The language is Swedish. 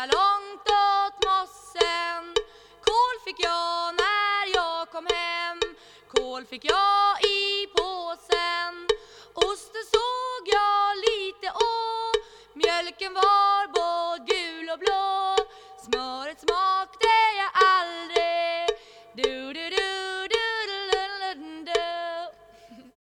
där långt åt mossen. Kål fick jag när jag kom hem. Kål fick jag i påsen. Osten såg jag lite å Mjölken var både gul och blå. Smöret smakte